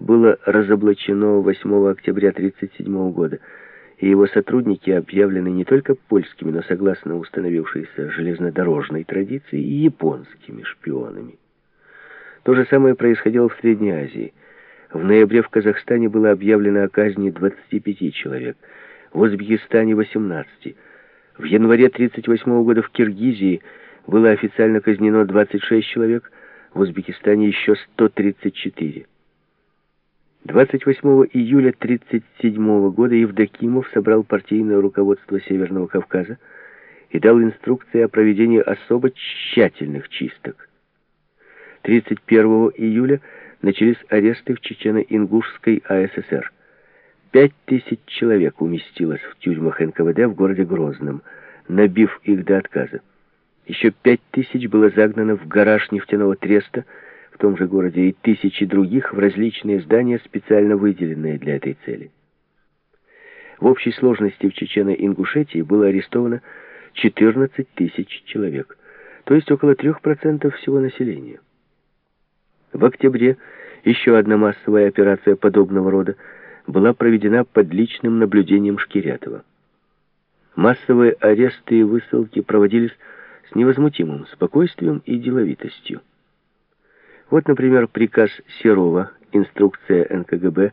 было разоблачено 8 октября 1937 года, и его сотрудники объявлены не только польскими, но согласно установившейся железнодорожной традиции и японскими шпионами. То же самое происходило в Средней Азии. В ноябре в Казахстане было объявлено о казни 25 человек, в Узбекистане 18. В январе 1938 года в Киргизии было официально казнено 26 человек, в Узбекистане еще 134. 28 июля 1937 года Евдокимов собрал партийное руководство Северного Кавказа и дал инструкции о проведении особо тщательных чисток. 31 июля начались аресты в Чечено-Ингушской АССР. Пять тысяч человек уместилось в тюрьмах НКВД в городе Грозном, набив их до отказа. Еще пять тысяч было загнано в гараж нефтяного треста в том же городе и тысячи других в различные здания, специально выделенные для этой цели. В общей сложности в Чечено-Ингушетии было арестовано 14 тысяч человек, то есть около 3% всего населения. В октябре еще одна массовая операция подобного рода была проведена под личным наблюдением Шкирятова. Массовые аресты и высылки проводились с невозмутимым спокойствием и деловитостью. Вот, например, приказ Серова, инструкция НКГБ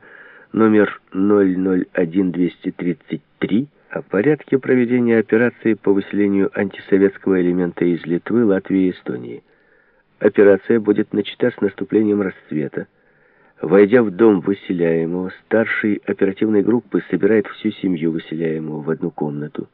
номер 001233 о порядке проведения операции по выселению антисоветского элемента из Литвы, Латвии и Эстонии. Операция будет начата с наступлением рассвета. Войдя в дом выселяемого, старший оперативной группы собирает всю семью выселяемого в одну комнату.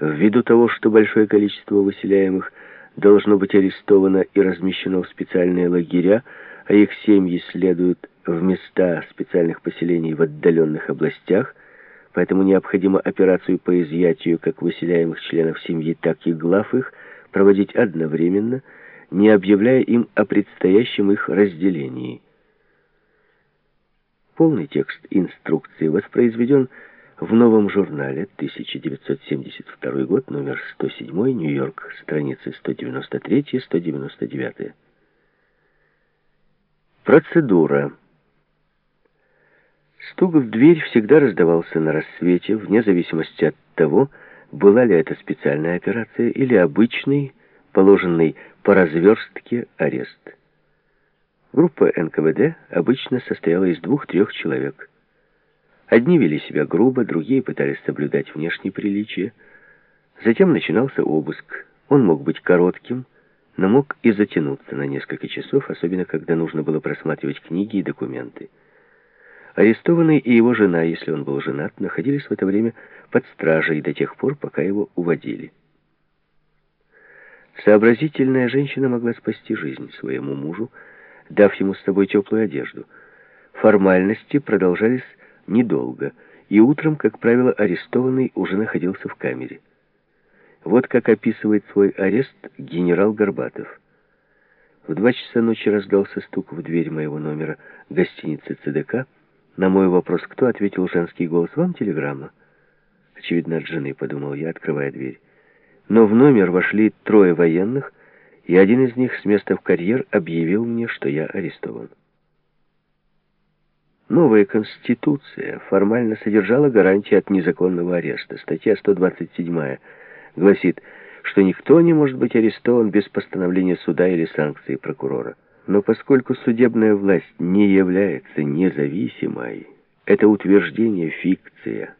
Ввиду того, что большое количество выселяемых должно быть арестовано и размещено в специальные лагеря, а их семьи следуют в места специальных поселений в отдаленных областях, поэтому необходимо операцию по изъятию как выселяемых членов семьи, так и глав их проводить одновременно – не объявляя им о предстоящем их разделении. Полный текст инструкции воспроизведен в новом журнале 1972 год, номер 107, Нью-Йорк, страницы 193-199. Процедура. Стук в дверь всегда раздавался на рассвете, вне зависимости от того, была ли это специальная операция или обычный, положенный по разверстке арест. Группа НКВД обычно состояла из двух-трех человек. Одни вели себя грубо, другие пытались соблюдать внешние приличия. Затем начинался обыск. Он мог быть коротким, но мог и затянуться на несколько часов, особенно когда нужно было просматривать книги и документы. Арестованный и его жена, если он был женат, находились в это время под стражей до тех пор, пока его уводили. Сообразительная женщина могла спасти жизнь своему мужу, дав ему с собой теплую одежду. Формальности продолжались недолго, и утром, как правило, арестованный уже находился в камере. Вот как описывает свой арест генерал Горбатов. В два часа ночи раздался стук в дверь моего номера гостиницы ЦДК. На мой вопрос «Кто?» ответил женский голос «Вам телеграмма?» Очевидно, от жены, подумал я, открывая дверь. Но в номер вошли трое военных, и один из них с места в карьер объявил мне, что я арестован. Новая Конституция формально содержала гарантии от незаконного ареста. Статья 127 гласит, что никто не может быть арестован без постановления суда или санкции прокурора. Но поскольку судебная власть не является независимой, это утверждение фикция –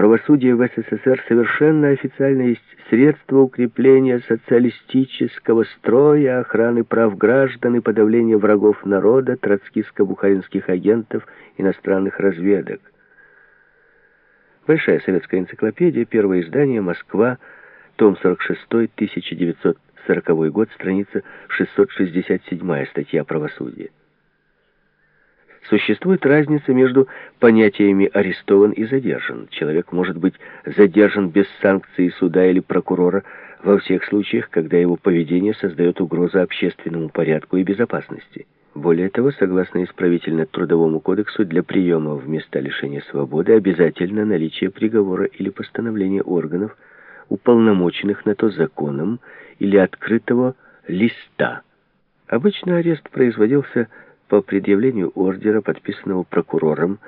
Правосудие в СССР совершенно официально есть средство укрепления социалистического строя, охраны прав граждан и подавления врагов народа, троцкистско-бухаринских агентов, иностранных разведок. Большая советская энциклопедия, первое издание, Москва, том 46, 1940 год, страница 667, статья «Правосудие». Существует разница между понятиями «арестован» и «задержан». Человек может быть задержан без санкции суда или прокурора во всех случаях, когда его поведение создает угрозу общественному порядку и безопасности. Более того, согласно исправительно-трудовому кодексу, для приема в места лишения свободы обязательно наличие приговора или постановления органов, уполномоченных на то законом или открытого листа. Обычно арест производился по предъявлению ордера, подписанного прокурором,